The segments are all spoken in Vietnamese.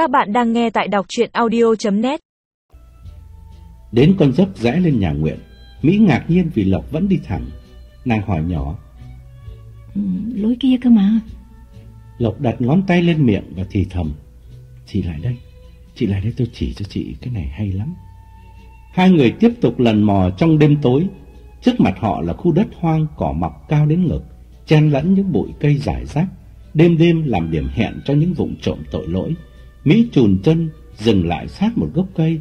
Các bạn đang nghe tại đọc chuyện audio.net Đến con dốc rẽ lên nhà nguyện Mỹ ngạc nhiên vì Lộc vẫn đi thẳng. Nàng hỏi nhỏ. Ừ, Lối kia cơ mà. Lộc đặt ngón tay lên miệng và thì thầm. Chị lại đây Chị lại đây tôi chỉ cho chị cái này hay lắm. Hai người tiếp tục lần mò trong đêm tối. Trước mặt họ là khu đất hoang cỏ mọc cao đến ngực Chen lẫn những bụi cây rải rác. Đêm đêm làm điểm hẹn cho những vụ trộm tội lỗi Mỹ chùn chân, dừng lại sát một gốc cây.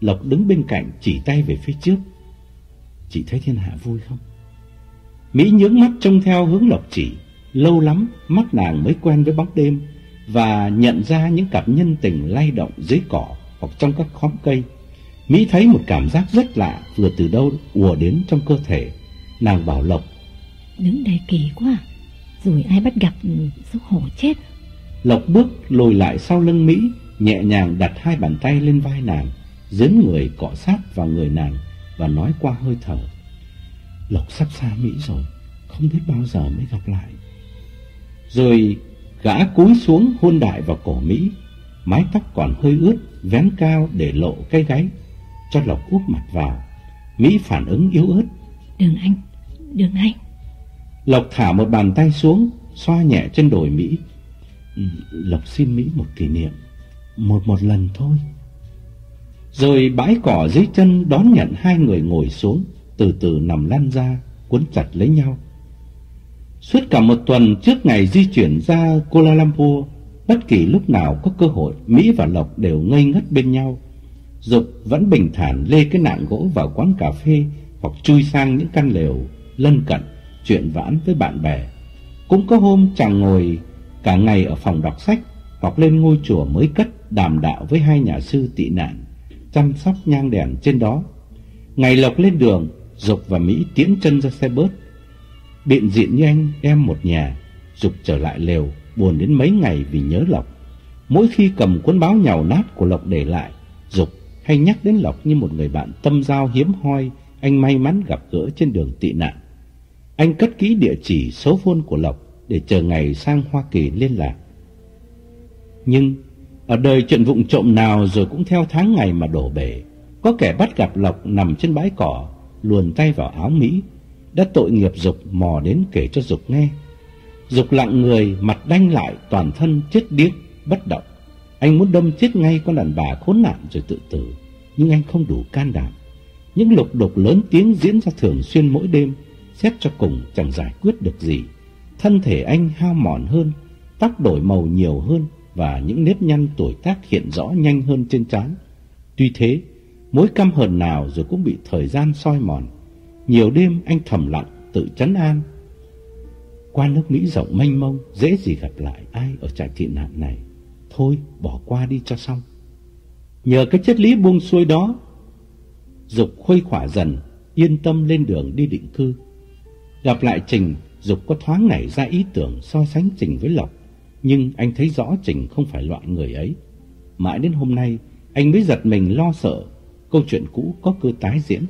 Lộc đứng bên cạnh chỉ tay về phía trước. Chị thấy thiên hạ vui không? Mỹ nhướng mắt trông theo hướng Lộc chỉ. Lâu lắm, mắt nàng mới quen với bóng đêm Và nhận ra những cặp nhân tình lay động dưới cỏ Hoặc trong các khóm cây. Mỹ thấy một cảm giác rất lạ Vừa từ đâu ùa đến trong cơ thể. Nàng bảo Lộc, Đứng đây kỳ quá, Rồi ai bắt gặp xấu hổ chết? Lộc bước lùi lại sau lưng Mỹ Nhẹ nhàng đặt hai bàn tay lên vai nàng Dướn người cọ sát vào người nàng Và nói qua hơi thở. Lộc sắp xa Mỹ rồi Không biết bao giờ mới gặp lại. Rồi gã cúi xuống hôn đại vào cổ Mỹ Mái tóc còn hơi ướt Vén cao để lộ cái gáy. Cho Lộc úp mặt vào Mỹ phản ứng yếu ớt. Đừng anh, đừng anh. Lộc thả một bàn tay xuống Xoa nhẹ trên đồi Mỹ Lộc xin Mỹ một kỷ niệm, Một một lần thôi. Rồi bãi cỏ dưới chân đón nhận hai người ngồi xuống, Từ từ nằm lăn ra, Cuốn chặt lấy nhau. Suốt cả một tuần trước ngày di chuyển ra Kuala Lumpur, Bất kỳ lúc nào có cơ hội, Mỹ và Lộc đều ngây ngất bên nhau. Dục vẫn bình thản lê cái nạn gỗ vào quán cà phê Hoặc chui sang những căn lều lân cận, chuyện vãn với bạn bè. Cũng có hôm chàng ngồi cả ngày ở phòng đọc sách hoặc lên ngôi chùa mới cất đàm đạo với hai nhà sư tị nạn, chăm sóc nhang đèn trên đó. Ngày lộc lên đường, Dục và Mỹ tiến chân ra xe bớt. Biện diện như anh em một nhà, Dục trở lại lều, buồn đến mấy ngày vì nhớ Lộc. Mỗi khi cầm cuốn báo nhàu nát của Lộc để lại, Dục hay nhắc đến Lộc như một người bạn tâm giao hiếm hoi anh may mắn gặp gỡ trên đường tị nạn. Anh cất kỹ địa chỉ số phone của Lộc để chờ ngày sang Hoa Kỳ liên lạc. Nhưng ở đời chuyện vụng trộm nào rồi cũng theo tháng ngày mà đổ bể. Có kẻ bắt gặp Lộc nằm trên bãi cỏ, luồn tay vào áo Mỹ, đã tội nghiệp Dục mò đến kể cho Dục nghe. Dục lặng người, mặt đanh lại, toàn thân chết điếc, bất động. Anh muốn đâm chết ngay con đàn bà khốn nạn rồi tự tử, nhưng anh không đủ can đảm. Những lục đục lớn tiếng diễn ra thường xuyên mỗi đêm, xét cho cùng chẳng giải quyết được gì. Thân thể anh hao mòn hơn, tóc đổi màu nhiều hơn và những nếp nhăn tuổi tác hiện rõ nhanh hơn trên trán. Tuy thế, mối căm hờn nào rồi cũng bị thời gian soi mòn. Nhiều đêm anh thầm lặng tự chấn an. Qua nước Mỹ rộng mênh mông, dễ gì gặp lại ai ở trại tị nạn này. Thôi, bỏ qua đi cho xong. Nhờ cái chất lý buông xuôi đó, Dục khuây khỏa dần, yên tâm lên đường đi định cư. Gặp lại Trình, Dục có thoáng nảy ra ý tưởng so sánh Trình với Lộc, nhưng anh thấy rõ Trình không phải loại người ấy. Mãi đến hôm nay, anh mới giật mình lo sợ câu chuyện cũ có cơ tái diễn,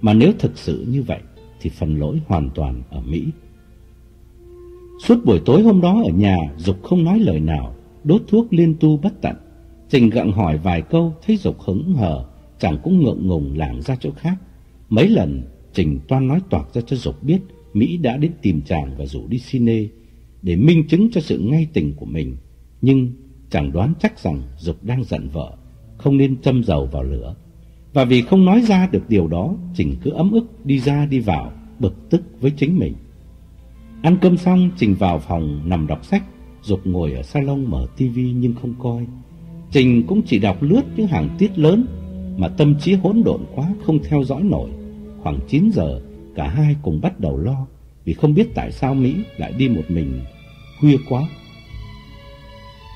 mà nếu thực sự như vậy thì phần lỗi hoàn toàn ở Mỹ. Suốt buổi tối hôm đó ở nhà, Dục không nói lời nào, đốt thuốc liên tu bất tận. Trình gặng hỏi vài câu, thấy Dục hững hờ, chẳng cũng ngượng ngùng lảng ra chỗ khác. Mấy lần, Trình toan nói toạc ra cho Dục biết Mỹ đã đến tìm chàng và rủ đi cine để minh chứng cho sự ngay tình của mình. Nhưng chàng đoán chắc rằng Dục đang giận vợ, không nên châm dầu vào lửa. Và vì không nói ra được điều đó, Trình cứ ấm ức đi ra đi vào, bực tức với chính mình. Ăn cơm xong, Trình vào phòng nằm đọc sách, Dục ngồi ở salon mở tivi nhưng không coi. Trình cũng chỉ đọc lướt những hàng tiết lớn mà tâm trí hỗn độn quá không theo dõi nổi. Khoảng 9 giờ, cả hai cùng bắt đầu lo vì không biết tại sao Mỹ lại đi một mình khuya quá.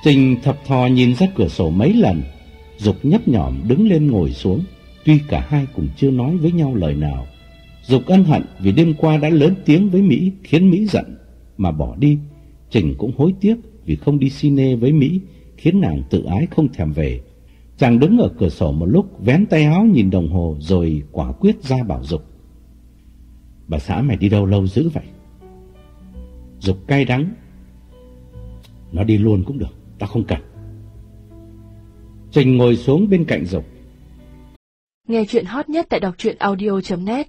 Trình thập thò nhìn ra cửa sổ mấy lần, Dục nhấp nhỏm đứng lên ngồi xuống, tuy cả hai cùng chưa nói với nhau lời nào. Dục ân hận vì đêm qua đã lớn tiếng với Mỹ khiến Mỹ giận mà bỏ đi. Trình cũng hối tiếc vì không đi cine với Mỹ khiến nàng tự ái không thèm về. Chàng đứng ở cửa sổ một lúc vén tay áo nhìn đồng hồ rồi quả quyết ra bảo Dục. Bà xã mày đi đâu lâu dữ vậy? Dục cay đắng. Nó đi luôn cũng được, tao không cần. Trình ngồi xuống bên cạnh Dục. Nghe chuyện hot nhất tại đọc truyện audio.net